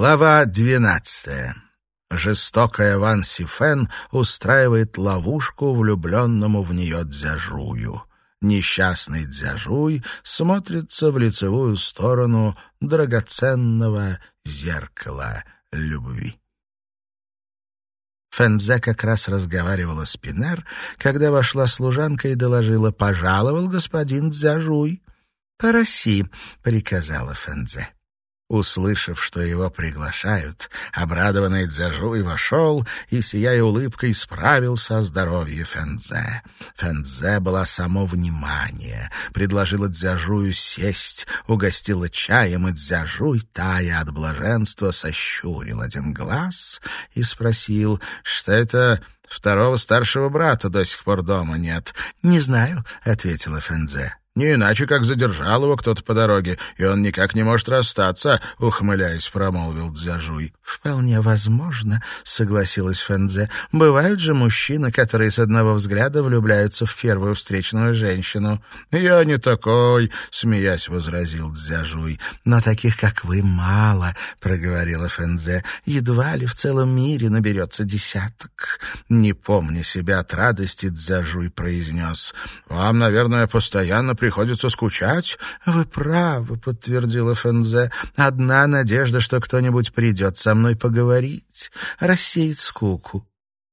Глава двенадцатая. Жестокая Ван Сифен устраивает ловушку влюбленному в нее Дзяжую. Несчастный Дзяжуй смотрится в лицевую сторону драгоценного зеркала любви. Фэнзе как раз разговаривала с Пинер, когда вошла служанка и доложила «Пожаловал господин Дзяжуй». «Пороси», — приказала Фэнзе. Услышав, что его приглашают, обрадованный Дзяжуй вошел и, сияя улыбкой, справился о здоровье Фэнзе. Фэнзе была само внимание, предложила Дзяжую сесть, угостила чаем, и Дзяжуй, тая от блаженства, сощурил один глаз и спросил, что это... Второго старшего брата до сих пор дома нет. — Не знаю, — ответила Фэнзе. Не иначе, как задержал его кто-то по дороге, и он никак не может расстаться, — ухмыляясь, промолвил Дзяжуй. — Вполне возможно, — согласилась Фэнзе. — Бывают же мужчины, которые с одного взгляда влюбляются в первую встречную женщину. — Я не такой, — смеясь возразил Дзяжуй. — Но таких, как вы, мало, — проговорила Фэнзе. — Едва ли в целом мире наберется десяток. Не помня себя от радости, Дзяжуй произнес. — Вам, наверное, постоянно приходится скучать. — Вы правы, — подтвердила Фензе. — Одна надежда, что кто-нибудь придет со мной поговорить, рассеять скуку.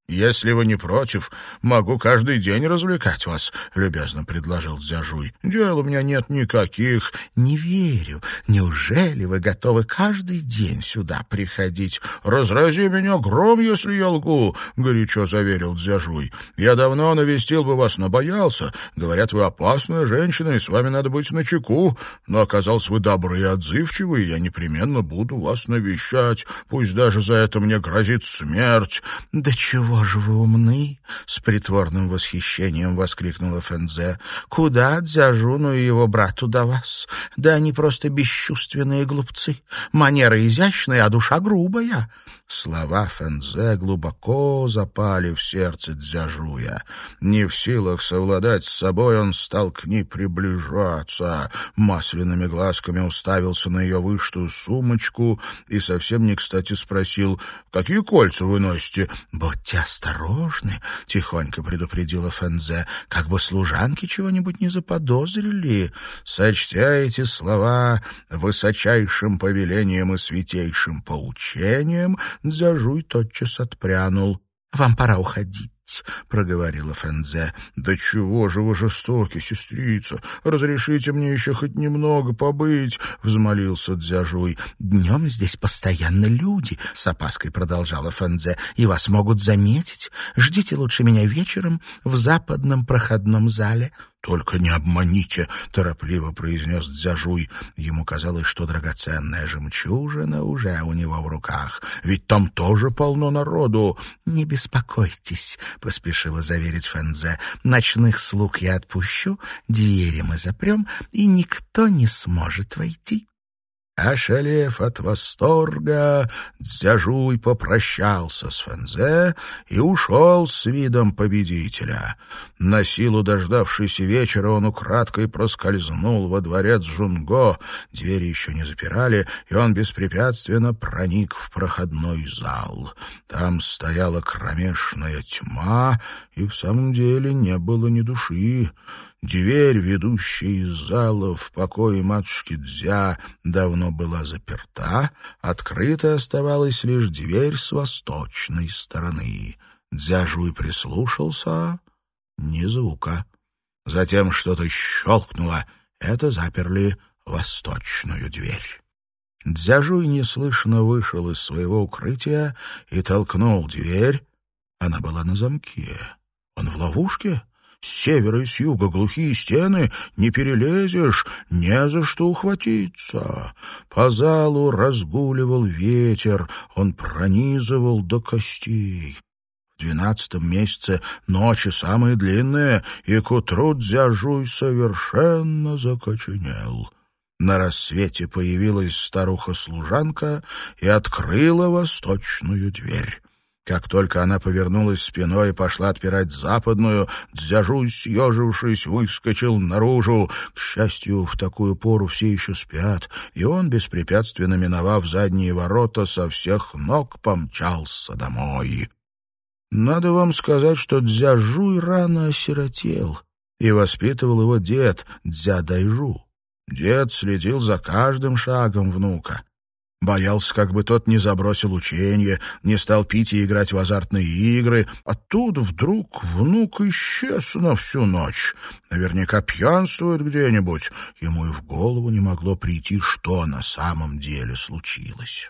«Если вы не против, могу каждый день развлекать вас», — любезно предложил Дзяжуй. «Дел у меня нет никаких». «Не верю. Неужели вы готовы каждый день сюда приходить?» «Разрази меня гром, если я лгу», — горячо заверил Дзяжуй. «Я давно навестил бы вас, но боялся. Говорят, вы опасная женщина, и с вами надо быть начеку. Но оказалось, вы добры и отзывчивы, и я непременно буду вас навещать. Пусть даже за это мне грозит смерть». «Да чего же вы умны!» — с притворным восхищением воскликнула Фензе. «Куда Дзяжуну и его брату до вас? Да они просто бесчувственные глупцы. Манера изящная, а душа грубая». Слова Фензе глубоко запали в сердце Дзяжуя. Не в силах совладать с собой, он стал к ней приближаться. Масляными глазками уставился на ее вышитую сумочку и совсем не кстати спросил, «Какие кольца вы носите?» «Будьте осторожны», — тихонько предупредила Фензе, «как бы служанки чего-нибудь не заподозрили». Сочтя эти слова высочайшим повелением и святейшим поучением, Дзяжуй тотчас отпрянул. «Вам пора уходить». — проговорила Фэнзе. «Да чего же вы жестоки, сестрица! Разрешите мне еще хоть немного побыть!» — взмолился Дзяжуй. «Днем здесь постоянно люди», — с опаской продолжала Фэнзе, — «и вас могут заметить. Ждите лучше меня вечером в западном проходном зале». «Только не обманите», — торопливо произнес Дзяжуй. Ему казалось, что драгоценная жемчужина уже у него в руках. «Ведь там тоже полно народу». «Не беспокойтесь», — поспешила заверить Фэнзе. «Ночных слуг я отпущу, двери мы запрем, и никто не сможет войти». Ошалев от восторга, Дзяжуй попрощался с Фэнзе и ушел с видом победителя. На силу дождавшись вечера он украдкой проскользнул во дворец Жунго, двери еще не запирали, и он беспрепятственно проник в проходной зал. Там стояла кромешная тьма, и в самом деле не было ни души. Дверь, ведущая из зала в покое матушки Дзя, давно была заперта, открыта оставалась лишь дверь с восточной стороны. Дзяжуй прислушался — ни звука. Затем что-то щелкнуло, это заперли восточную дверь. Дзяжуй неслышно вышел из своего укрытия и толкнул дверь. Она была на замке. Он в ловушке? С севера и с юга глухие стены, не перелезешь, не за что ухватиться. По залу разгуливал ветер, он пронизывал до костей. В двенадцатом месяце ночи самые длинные, и к утру Дзяжуй совершенно закоченел. На рассвете появилась старуха-служанка и открыла восточную дверь. Как только она повернулась спиной и пошла отпирать западную, Дзяжуй, съежившись, выскочил наружу. К счастью, в такую пору все еще спят, и он, беспрепятственно миновав задние ворота, со всех ног помчался домой. Надо вам сказать, что Дзяжуй рано осиротел, и воспитывал его дед Дзя Дайжу. Дед следил за каждым шагом внука. Боялся, как бы тот не забросил учение, не стал пить и играть в азартные игры. Оттуда вдруг внук исчез на всю ночь. Наверняка пьянствует где-нибудь. Ему и в голову не могло прийти, что на самом деле случилось.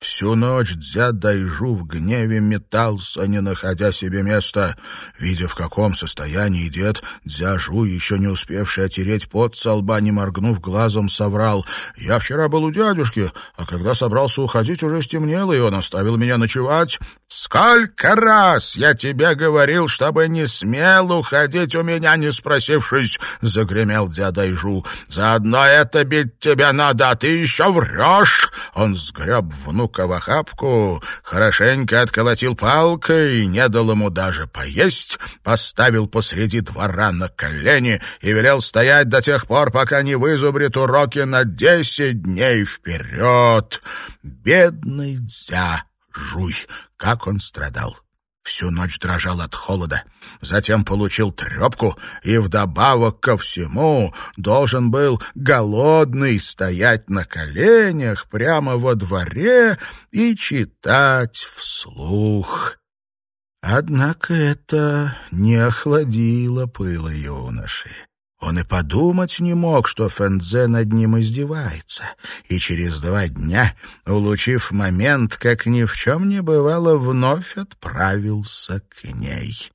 Всю ночь Дзя Дайжу в гневе метался, не находя себе места. Видя, в каком состоянии дед, Дзя Жу, еще не успевший отереть пот со лба, не моргнув глазом, соврал. «Я вчера был у дядюшки, а когда собрался уходить, уже стемнело, и он оставил меня ночевать. Сколько раз я тебе говорил, чтобы не смел уходить у меня, не спросившись!» — загремел Дзя Дайжу. «Заодно это бить тебе надо, а ты еще врешь!» Он сгреб внутрь внука в охапку, хорошенько отколотил палкой, не дал ему даже поесть, поставил посреди двора на колени и велел стоять до тех пор, пока не вызубрит уроки на десять дней вперед. Бедный Дзя Жуй, как он страдал! Всю ночь дрожал от холода, затем получил трепку и вдобавок ко всему должен был голодный стоять на коленях прямо во дворе и читать вслух. Однако это не охладило пыла юноши. Он и подумать не мог, что Фэнзе над ним издевается, и через два дня, улучив момент, как ни в чем не бывало, вновь отправился к ней.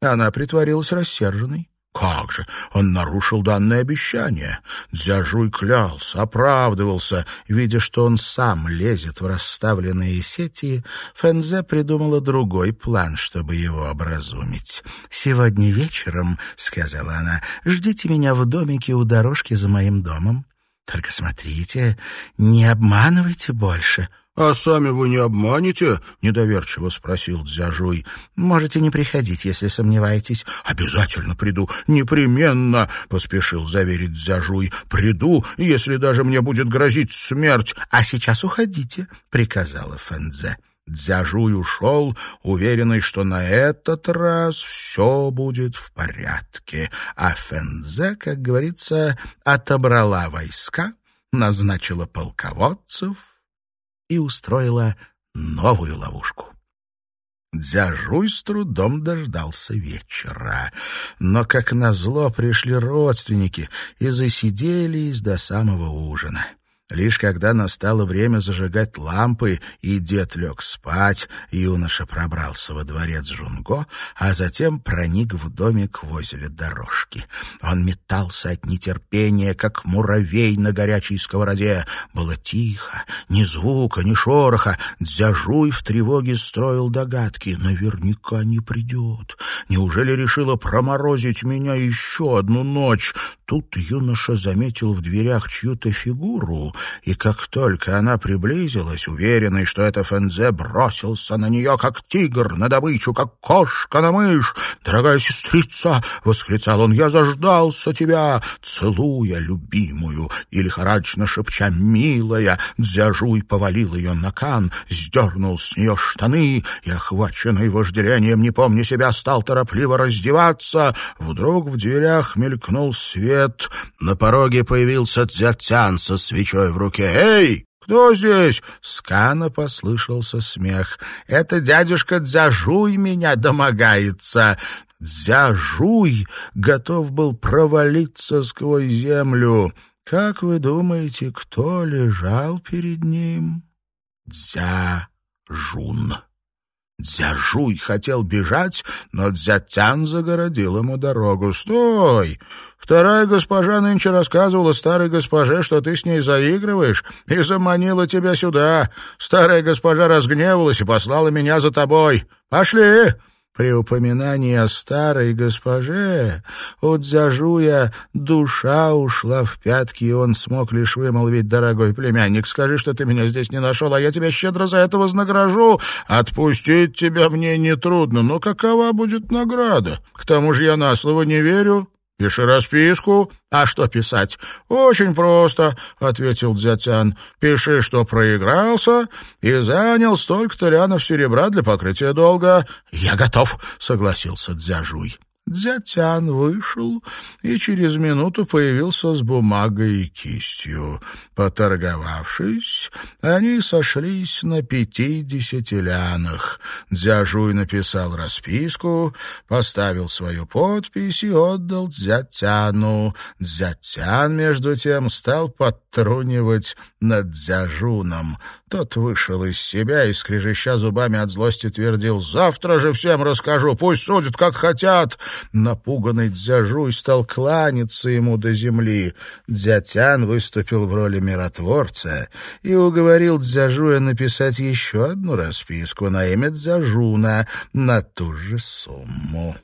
Она притворилась рассерженной. Как же, он нарушил данное обещание. Дзяжуй клялся, оправдывался. Видя, что он сам лезет в расставленные сети, Фэнзе придумала другой план, чтобы его образумить. «Сегодня вечером, — сказала она, — ждите меня в домике у дорожки за моим домом. Только смотрите, не обманывайте больше». «А сами вы не обманете?» — недоверчиво спросил Дзяжуй. «Можете не приходить, если сомневаетесь». «Обязательно приду, непременно!» — поспешил заверить Дзяжуй. «Приду, если даже мне будет грозить смерть». «А сейчас уходите», — приказала Фэнзе. Дзяжуй ушел, уверенный, что на этот раз все будет в порядке. А Фэнзе, как говорится, отобрала войска, назначила полководцев — и устроила новую ловушку. Дзяжуй с трудом дождался вечера. Но, как назло, пришли родственники и засиделись до самого ужина. Лишь когда настало время зажигать лампы, и дед лег спать, юноша пробрался во дворец Жунго, а затем проник в домик возле дорожки. Он метался от нетерпения, как муравей на горячей сковороде. Было тихо, ни звука, ни шороха. Дзяжуй в тревоге строил догадки. Наверняка не придет. Неужели решила проморозить меня еще одну ночь? Тут юноша заметил в дверях чью-то фигуру, и как только она приблизилась, уверенный, что это Фензе, бросился на нее, как тигр, на добычу, как кошка на мышь. «Дорогая сестрица!» — восклицал он. «Я заждался тебя!» Целуя любимую и лихорадочно шепча «милая», Дзяжуй повалил ее на кан, сдернул с нее штаны и, охваченный вожделением, не помня себя, стал торопливо раздеваться. Вдруг в дверях мелькнул свет, свет. На пороге появился Дзятян со свечой в руке. «Эй, кто здесь?» С Кана послышался смех. «Это дядюшка Дзяжуй меня домогается». Дзяжуй готов был провалиться сквозь землю. Как вы думаете, кто лежал перед ним? Дзяжун. Дзяжуй хотел бежать, но Дзятян загородил ему дорогу. «Стой! Вторая госпожа нынче рассказывала старой госпоже, что ты с ней заигрываешь, и заманила тебя сюда. Старая госпожа разгневалась и послала меня за тобой. Пошли!» При упоминании о старой госпоже у Дзяжуя душа ушла в пятки, и он смог лишь вымолвить, дорогой племянник, скажи, что ты меня здесь не нашел, а я тебя щедро за это вознагражу. Отпустить тебя мне нетрудно, но какова будет награда? К тому же я на слово не верю. «Пиши расписку». «А что писать?» «Очень просто», — ответил Дзятян. «Пиши, что проигрался и занял столько-то лянов серебра для покрытия долга». «Я готов», — согласился Дзяжуй. Дзятян вышел и через минуту появился с бумагой и кистью. Поторговавшись, они сошлись на пятидесяти лянах. Дзяжуй написал расписку, поставил свою подпись и отдал Дзятяну. Дзятян, между тем, стал подтрунивать над Дзяжуном. Тот вышел из себя и, скрежеща зубами от злости, твердил «Завтра же всем расскажу, пусть судят, как хотят». Напуганный Дзяжуй стал кланяться ему до земли. Дзятян выступил в роли миротворца и уговорил Дзяжуя написать еще одну расписку на имя Дзяжуна на ту же сумму.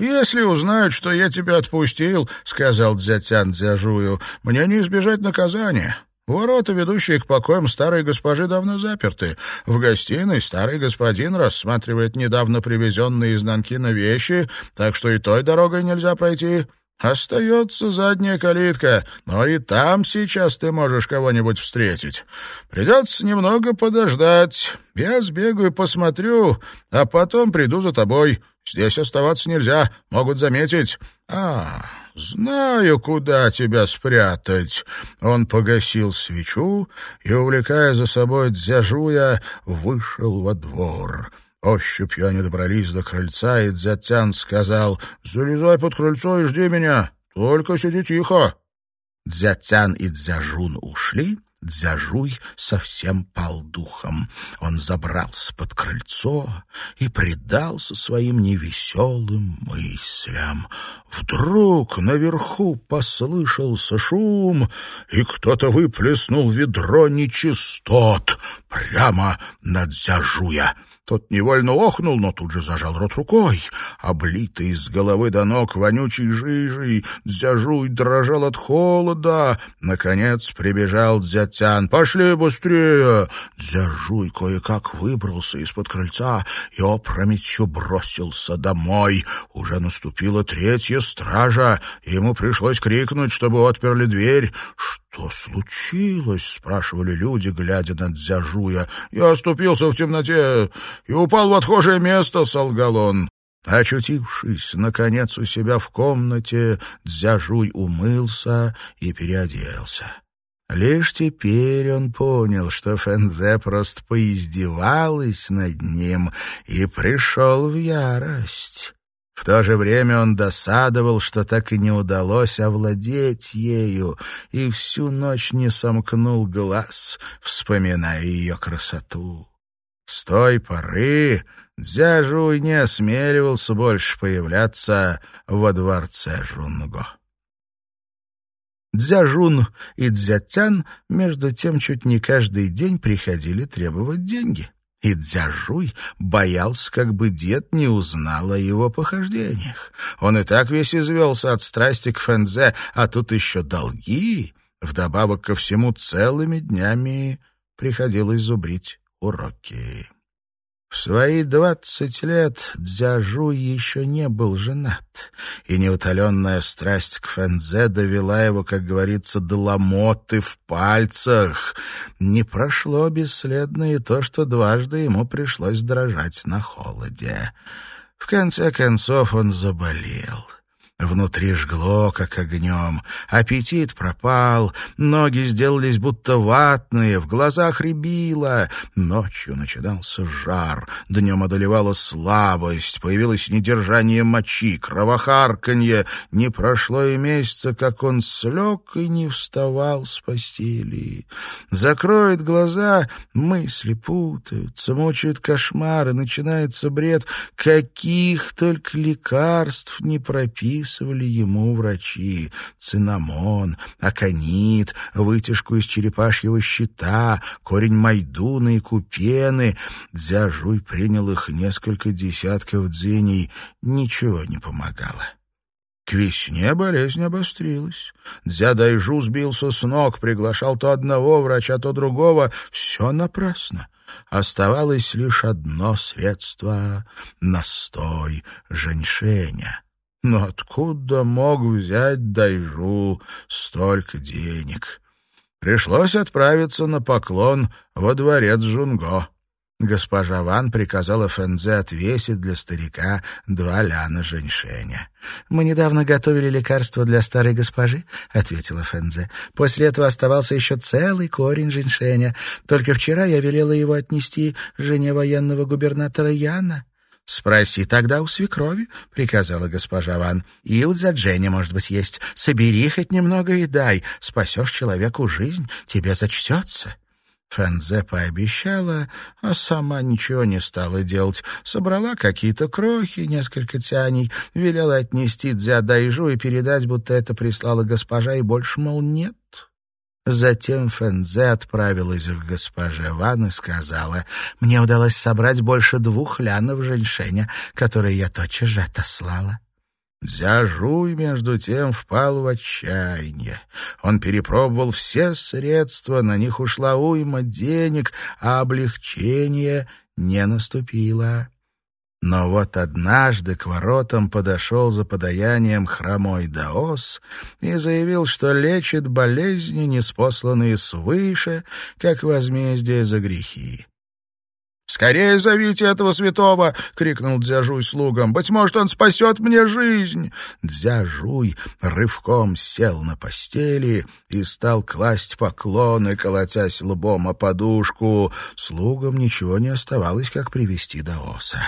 «Если узнают, что я тебя отпустил, — сказал Дзятян Дзяжую, — мне не избежать наказания». Ворота, ведущие к покоям старой госпожи, давно заперты. В гостиной старый господин рассматривает недавно привезенные из Нанкина вещи, так что и той дорогой нельзя пройти. Остается задняя калитка, но и там сейчас ты можешь кого-нибудь встретить. Придется немного подождать. Я сбегаю, посмотрю, а потом приду за тобой. Здесь оставаться нельзя, могут заметить. А, «Знаю, куда тебя спрятать». Он погасил свечу и, увлекая за собой Дзяжуя, вышел во двор. Ощупью они добрались до крыльца, и Дзятян сказал, «Залезай под крыльцо и жди меня, только сиди тихо». Дзятян и Дзяжун ушли, Дзяжуй совсем пал духом. Он забрался под крыльцо и предался своим невеселым мыслям. Вдруг наверху послышался шум, и кто-то выплеснул ведро нечистот прямо над Дзяжуя. Тот невольно охнул, но тут же зажал рот рукой. Облитый с головы до ног вонючей жижей, Дзяжуй дрожал от холода. Наконец прибежал Дзятян. «Пошли быстрее!» Дзяжуй кое-как выбрался из-под крыльца и опрометью бросился домой. Уже наступила третья стража, ему пришлось крикнуть, чтобы отперли дверь. «Что случилось?» — спрашивали люди, глядя на Дзяжуя. «Я оступился в темноте и упал в отхожее место», — солгал он. Очутившись, наконец, у себя в комнате, Дзяжуй умылся и переоделся. Лишь теперь он понял, что Фэнзе просто поиздевалась над ним и пришел в ярость. В то же время он досадовал, что так и не удалось овладеть ею, и всю ночь не сомкнул глаз, вспоминая ее красоту. С той поры Дзяжуй не осмеливался больше появляться во дворце Жунго. Дзяжун и Дзятян между тем чуть не каждый день приходили требовать деньги — и Дзяжуй боялся, как бы дед не узнал о его похождениях. Он и так весь извелся от страсти к Фэнзе, а тут еще долги. Вдобавок ко всему целыми днями приходилось зубрить уроки. В свои двадцать лет Дзяжу еще не был женат, и неутоленная страсть к Фэнзе довела его, как говорится, до ломоты в пальцах. Не прошло бесследно и то, что дважды ему пришлось дрожать на холоде. В конце концов он заболел. Внутри жгло, как огнем. Аппетит пропал, ноги сделались будто ватные, в глазах рябило. Ночью начинался жар, днем одолевала слабость, появилось недержание мочи, кровохарканье. Не прошло и месяца, как он слег и не вставал с постели. Закроет глаза, мысли путаются, мучают кошмары, начинается бред. Каких только лекарств не прописано выписывали ему врачи. Цинамон, аконит, вытяжку из черепашьего щита, корень майдуна и купены. Дзяжуй принял их несколько десятков дзеней. Ничего не помогало. К весне болезнь обострилась. Дзядайжу сбился с ног, приглашал то одного врача, то другого. Все напрасно. Оставалось лишь одно средство — настой женьшеня. Но откуда мог взять Дайжу столько денег? Пришлось отправиться на поклон во дворец Жунго. Госпожа Ван приказала Фэнзе отвесить для старика два ляна женьшеня. «Мы недавно готовили лекарство для старой госпожи», — ответила Фэнзе. «После этого оставался еще целый корень женьшеня. Только вчера я велела его отнести жене военного губернатора Яна». «Спроси тогда у свекрови», — приказала госпожа Ван. «И у Дзадженя, может быть, есть. Собери хоть немного и дай. Спасешь человеку жизнь, тебе зачтется». Фэнзе пообещала, а сама ничего не стала делать. Собрала какие-то крохи, несколько тяней, велела отнести Дзя Дайжу и передать, будто это прислала госпожа, и больше, мол, нет. Затем Фэнзе отправилась к госпоже Ван и сказала, «Мне удалось собрать больше двух лянов женьшеня, которые я тотчас же отослала». Дзяжуй, между тем, впал в отчаяние. Он перепробовал все средства, на них ушла уйма денег, а облегчение не наступило. Но вот однажды к воротам подошел за подаянием хромой Даос и заявил, что лечит болезни, неспосланные свыше, как возмездие за грехи. «Скорее зовите этого святого!» — крикнул Дзяжуй слугам. «Быть может, он спасет мне жизнь!» Дзяжуй рывком сел на постели и стал класть поклоны, колотясь лбом о подушку. Слугам ничего не оставалось, как привести Даоса.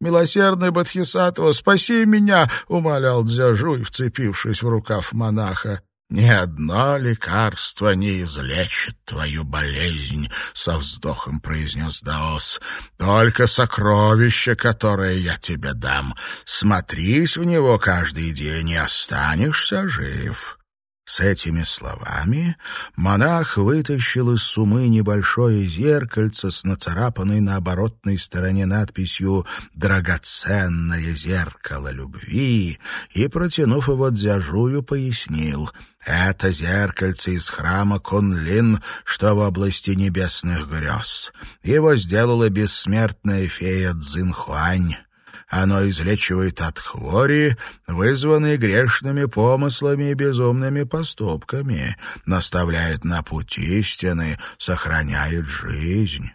«Милосердный Бадхисатва, спаси меня!» — умолял Дзяжуй, вцепившись в рукав монаха. Ни одно лекарство не излечит твою болезнь, — со вздохом произнес Даос. Только сокровище, которое я тебе дам. Смотрись в него каждый день и останешься жив. С этими словами монах вытащил из сумы небольшое зеркальце с нацарапанной на оборотной стороне надписью «Драгоценное зеркало любви» и, протянув его дзяжую, пояснил «Это зеркальце из храма Кунлин, что в области небесных грез. Его сделала бессмертная фея Цзинхуань». Оно излечивает от хвори, вызванной грешными помыслами и безумными поступками, наставляет на путь истины, сохраняет жизнь.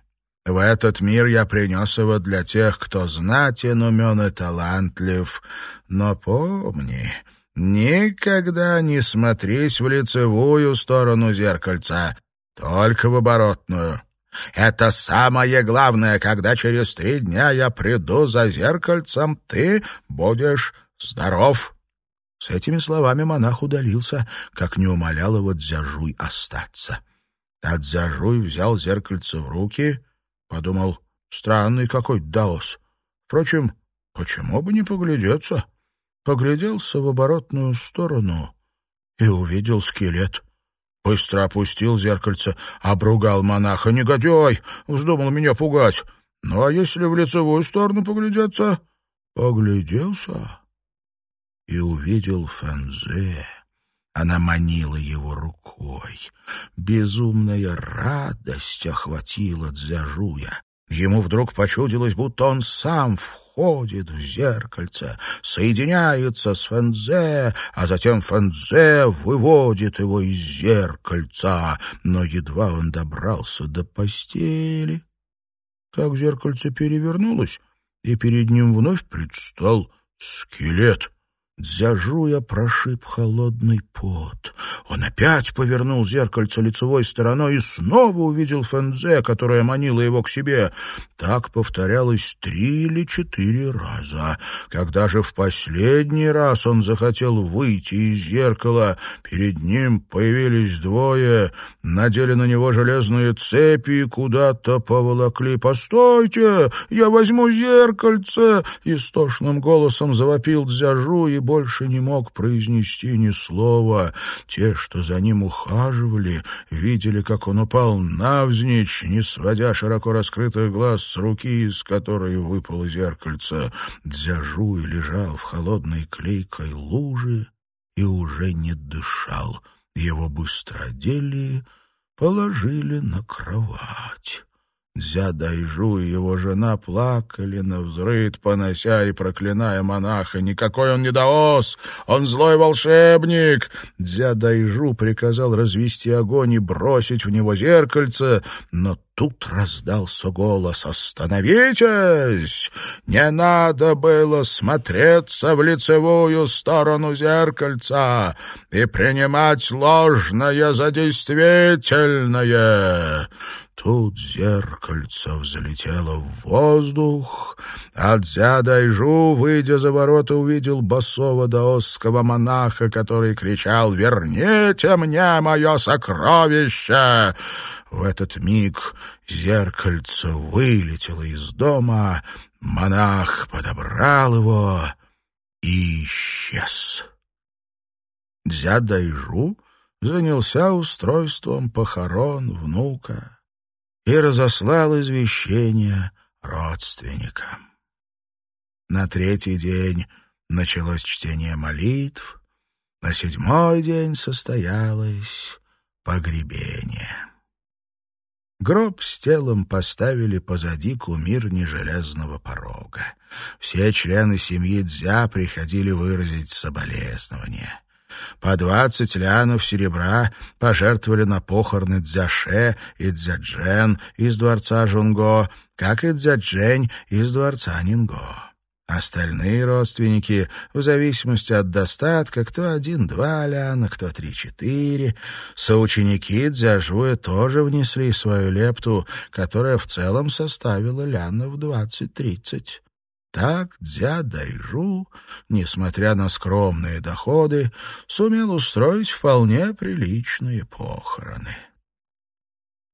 В этот мир я принес его для тех, кто знатен, умен и талантлив. Но помни, никогда не смотрись в лицевую сторону зеркальца, только в оборотную. Это самое главное, когда через три дня я приду за зеркальцем, ты будешь здоров». С этими словами монах удалился, как не умолял его Дзяжуй остаться. А Дзяжуй взял зеркальце в руки, подумал, странный какой даос. Впрочем, почему бы не поглядеться? Погляделся в оборотную сторону и увидел скелет — Быстро опустил зеркальце, обругал монаха. «Негодяй! Вздумал меня пугать! Ну, а если в лицевую сторону поглядеться?» Погляделся и увидел Фэнзе. Она манила его рукой. Безумная радость охватила Дзяжуя. Ему вдруг почудилось, будто он сам входит входит в зеркальце, соединяется с Фэнзе, а затем Фэнзе выводит его из зеркальца. Но едва он добрался до постели, как зеркальце перевернулось, и перед ним вновь предстал скелет — Дзяжуя прошиб холодный пот. Он опять повернул зеркальце лицевой стороной и снова увидел Фэнзе, которая манила его к себе. Так повторялось три или четыре раза. Когда же в последний раз он захотел выйти из зеркала, перед ним появились двое, надели на него железные цепи и куда-то поволокли. «Постойте! Я возьму зеркальце!» Истошным голосом завопил Дзяжу и больше не мог произнести ни слова. Те, что за ним ухаживали, видели, как он упал навзничь, не сводя широко раскрытых глаз с руки, из которой выпало зеркальце. Дзяжуй лежал в холодной клейкой луже и уже не дышал. Его быстро одели, положили на кровать. Дзя Дайжу и его жена плакали на взрыд, понося и проклиная монаха. «Никакой он не даос! Он злой волшебник!» Дзя Дайжу приказал развести огонь и бросить в него зеркальце, но тут раздался голос «Остановитесь! Не надо было смотреться в лицевую сторону зеркальца и принимать ложное за действительное!» Тут зеркальце взлетело в воздух, а Дзя-Дайжу, выйдя за ворота, увидел басового даосского монаха, который кричал «Верните мне мое сокровище!» В этот миг зеркальце вылетело из дома, монах подобрал его и исчез. Дзя-Дайжу занялся устройством похорон внука и разослал извещение родственникам. На третий день началось чтение молитв, на седьмой день состоялось погребение. Гроб с телом поставили позади кумирни железного порога. Все члены семьи Дзя приходили выразить соболезнования. По двадцать лянов серебра пожертвовали на похороны Дзяше и Дзяджен из дворца Жунго, как и Дзяджень из дворца Нинго. Остальные родственники, в зависимости от достатка, кто один-два ляна, кто три-четыре, соученики Дзяжуя тоже внесли свою лепту, которая в целом составила лянов двадцать-тридцать. Так Дзя Дайжу, несмотря на скромные доходы, сумел устроить вполне приличные похороны.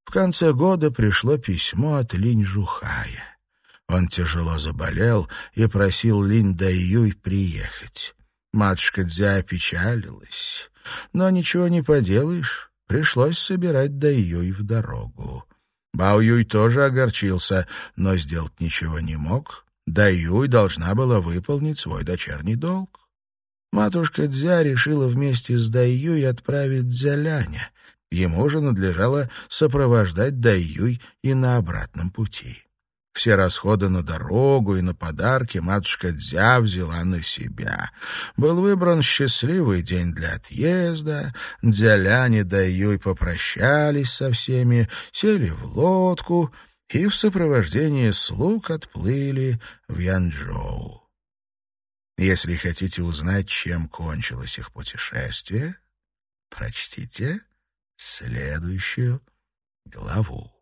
В конце года пришло письмо от Линь Жухая. Он тяжело заболел и просил Линь Дайюй приехать. Матушка Дзя опечалилась, но ничего не поделаешь, пришлось собирать Дайюй в дорогу. Бао Юй тоже огорчился, но сделать ничего не мог — Даюй должна была выполнить свой дочерний долг. Матушка Дзя решила вместе с Даюй отправить Дзяляня. Ему же надлежало сопровождать Даюй и на обратном пути. Все расходы на дорогу и на подарки матушка Дзя взяла на себя. Был выбран счастливый день для отъезда. Дзялянь и Даюй попрощались со всеми, сели в лодку — и в сопровождении слуг отплыли в Янчжоу. Если хотите узнать, чем кончилось их путешествие, прочтите следующую главу.